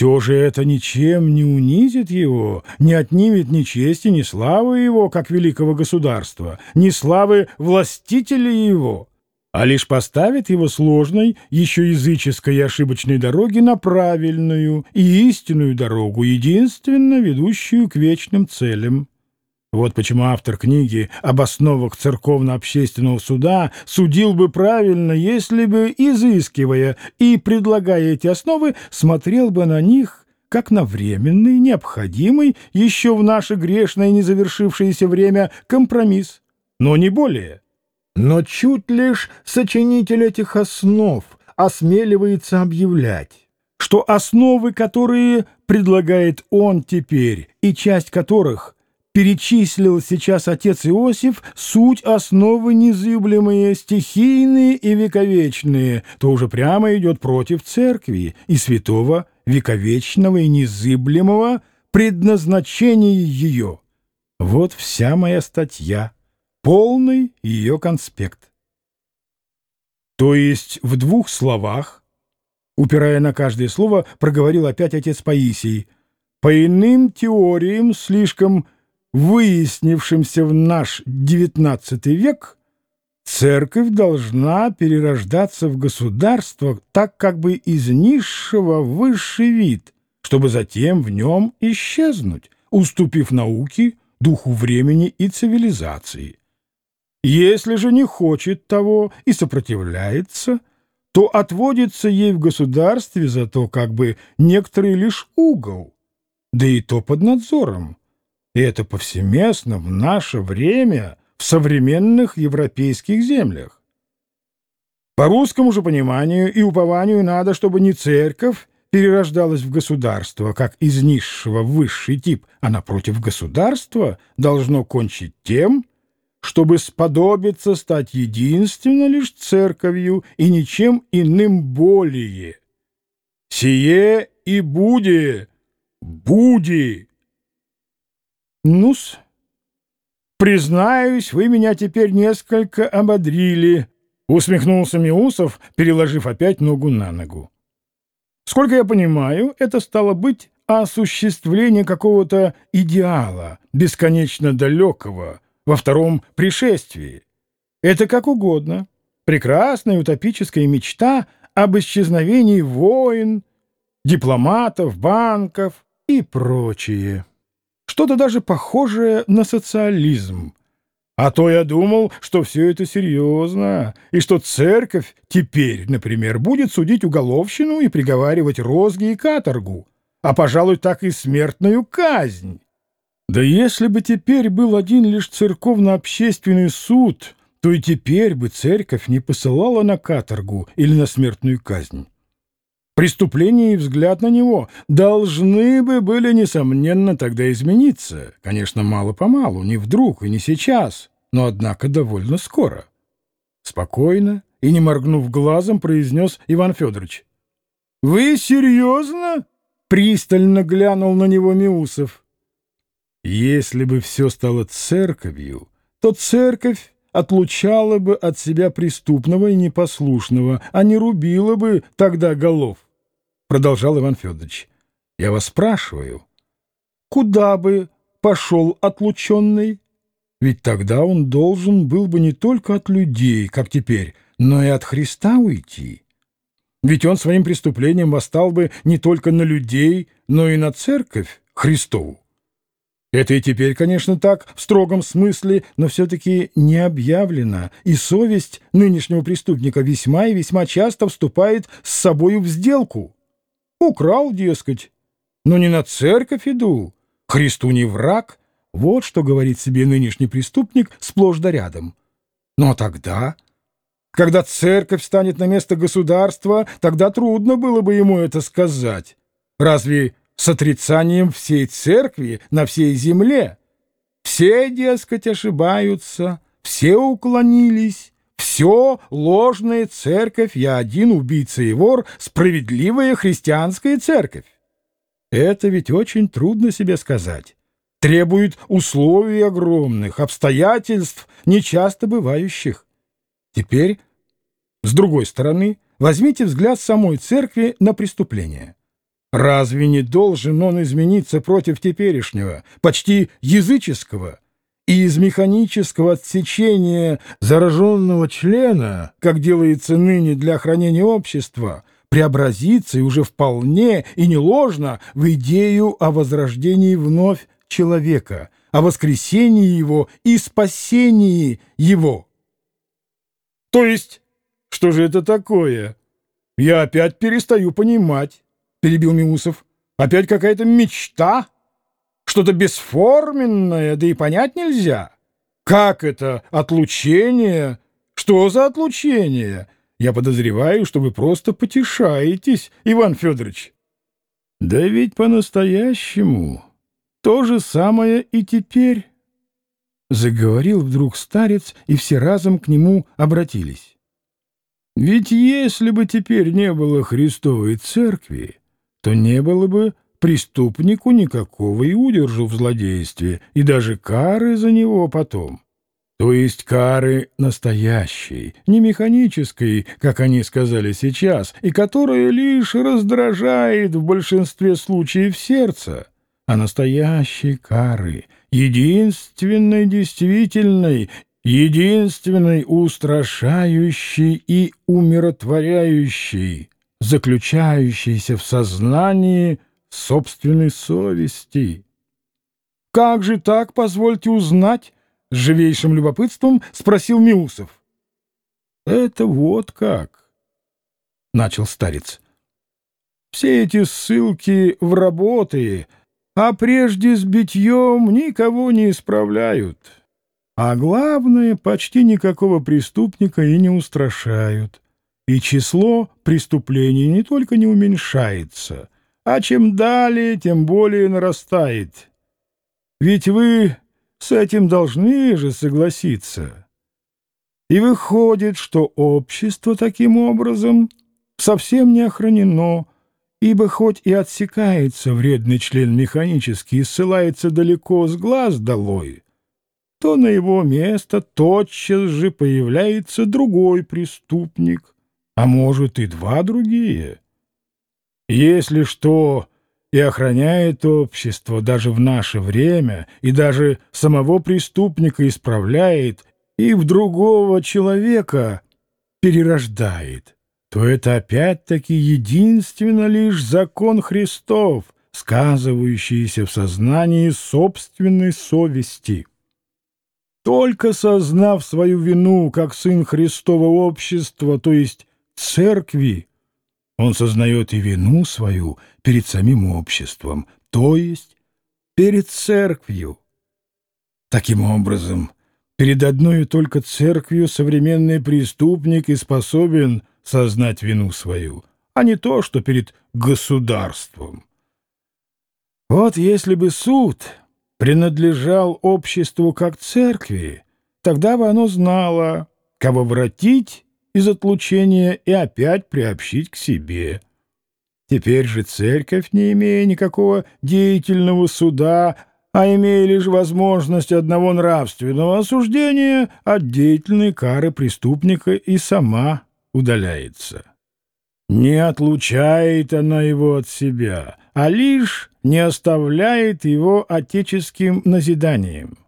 все же это ничем не унизит его, не отнимет ни чести, ни славы его, как великого государства, ни славы властителя его, а лишь поставит его сложной, еще языческой и ошибочной дороги на правильную и истинную дорогу, единственно ведущую к вечным целям. Вот почему автор книги об основах церковно-общественного суда судил бы правильно, если бы, изыскивая и предлагая эти основы, смотрел бы на них как на временный, необходимый еще в наше грешное незавершившееся время компромисс, но не более. Но чуть лишь сочинитель этих основ осмеливается объявлять, что основы, которые предлагает он теперь, и часть которых – перечислил сейчас отец Иосиф суть основы незыблемые, стихийные и вековечные, то уже прямо идет против церкви и святого вековечного и незыблемого предназначения ее. Вот вся моя статья, полный ее конспект. То есть в двух словах, упирая на каждое слово, проговорил опять отец Паисий, по иным теориям слишком выяснившимся в наш XIX век, церковь должна перерождаться в государство так как бы из низшего в высший вид, чтобы затем в нем исчезнуть, уступив науке, духу времени и цивилизации. Если же не хочет того и сопротивляется, то отводится ей в государстве зато как бы некоторый лишь угол, да и то под надзором, и это повсеместно в наше время в современных европейских землях. По русскому же пониманию и упованию надо, чтобы не церковь перерождалась в государство, как из низшего в высший тип, а напротив государства должно кончить тем, чтобы сподобиться стать единственно лишь церковью и ничем иным более. Сие и буди, буди «Ну-с, признаюсь, вы меня теперь несколько ободрили», — усмехнулся Миусов, переложив опять ногу на ногу. «Сколько я понимаю, это стало быть осуществление какого-то идеала, бесконечно далекого, во втором пришествии. Это как угодно. Прекрасная утопическая мечта об исчезновении войн, дипломатов, банков и прочее» что-то даже похожее на социализм. А то я думал, что все это серьезно, и что церковь теперь, например, будет судить уголовщину и приговаривать розги и каторгу, а, пожалуй, так и смертную казнь. Да если бы теперь был один лишь церковно-общественный суд, то и теперь бы церковь не посылала на каторгу или на смертную казнь. Преступление и взгляд на него должны бы были, несомненно, тогда измениться. Конечно, мало-помалу, не вдруг и не сейчас, но, однако, довольно скоро. Спокойно и не моргнув глазом, произнес Иван Федорович. — Вы серьезно? — пристально глянул на него Миусов. — Если бы все стало церковью, то церковь отлучала бы от себя преступного и непослушного, а не рубила бы тогда голов продолжал Иван Федорович. Я вас спрашиваю, куда бы пошел отлученный? Ведь тогда он должен был бы не только от людей, как теперь, но и от Христа уйти. Ведь он своим преступлением восстал бы не только на людей, но и на церковь Христову. Это и теперь, конечно, так, в строгом смысле, но все-таки не объявлено, и совесть нынешнего преступника весьма и весьма часто вступает с собою в сделку. Украл, дескать. Но не на церковь иду. Христу не враг. Вот что говорит себе нынешний преступник сплошь да рядом. Но тогда, когда церковь станет на место государства, тогда трудно было бы ему это сказать. Разве с отрицанием всей церкви на всей земле? Все, дескать, ошибаются, все уклонились, все ложная церковь, я один убийца и вор, справедливая христианская церковь. Это ведь очень трудно себе сказать. Требует условий огромных, обстоятельств, нечасто бывающих. Теперь, с другой стороны, возьмите взгляд самой церкви на преступление. Разве не должен он измениться против теперешнего, почти языческого, и из механического отсечения зараженного члена, как делается ныне для охранения общества, преобразиться и уже вполне и не ложно в идею о возрождении вновь человека, о воскресении его и спасении его? То есть, что же это такое? Я опять перестаю понимать. — перебил Миусов. «Опять какая-то мечта? Что-то бесформенное, да и понять нельзя. Как это отлучение? Что за отлучение? Я подозреваю, что вы просто потешаетесь, Иван Федорович». «Да ведь по-настоящему то же самое и теперь», — заговорил вдруг старец, и все разом к нему обратились. «Ведь если бы теперь не было Христовой Церкви, то не было бы преступнику никакого и удержу в злодействе, и даже кары за него потом. То есть кары настоящей, не механической, как они сказали сейчас, и которая лишь раздражает в большинстве случаев сердце, а настоящей кары, единственной действительной, единственной устрашающей и умиротворяющей, заключающийся в сознании собственной совести. «Как же так, позвольте узнать?» — с живейшим любопытством спросил Миусов. «Это вот как», — начал старец. «Все эти ссылки в работы, а прежде с битьем никого не исправляют. А главное, почти никакого преступника и не устрашают и число преступлений не только не уменьшается, а чем далее, тем более нарастает. Ведь вы с этим должны же согласиться. И выходит, что общество таким образом совсем не охранено, ибо хоть и отсекается вредный член механически и ссылается далеко с глаз долой, то на его место тотчас же появляется другой преступник — а может и два другие. Если что и охраняет общество даже в наше время, и даже самого преступника исправляет, и в другого человека перерождает, то это опять-таки единственно лишь закон Христов, сказывающийся в сознании собственной совести. Только сознав свою вину как сын Христова общества, то есть церкви, он сознает и вину свою перед самим обществом, то есть перед церковью. Таким образом, перед одной только церковью современный преступник и способен сознать вину свою, а не то, что перед государством. Вот если бы суд принадлежал обществу как церкви, тогда бы оно знало, кого вратить из отлучения и опять приобщить к себе. Теперь же церковь, не имея никакого деятельного суда, а имея лишь возможность одного нравственного осуждения, от деятельной кары преступника и сама удаляется. Не отлучает она его от себя, а лишь не оставляет его отеческим назиданием.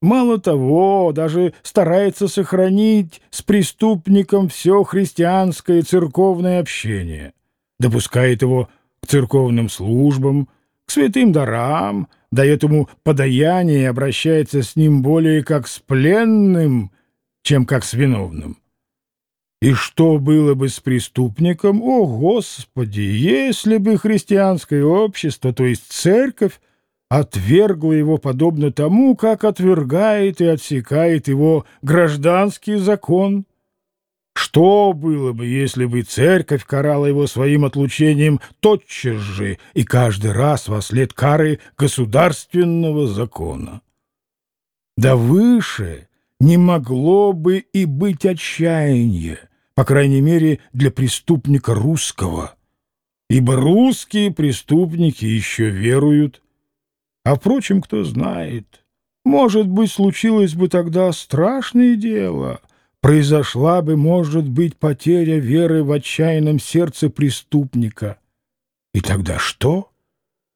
Мало того, даже старается сохранить с преступником все христианское церковное общение, допускает его к церковным службам, к святым дарам, дает ему подаяние и обращается с ним более как с пленным, чем как с виновным. И что было бы с преступником, о Господи, если бы христианское общество, то есть церковь, отвергла его подобно тому, как отвергает и отсекает его гражданский закон. Что было бы, если бы церковь карала его своим отлучением тотчас же и каждый раз во след кары государственного закона? Да выше не могло бы и быть отчаяния, по крайней мере, для преступника русского, ибо русские преступники еще веруют а, впрочем, кто знает, может быть, случилось бы тогда страшное дело. Произошла бы, может быть, потеря веры в отчаянном сердце преступника. И тогда что?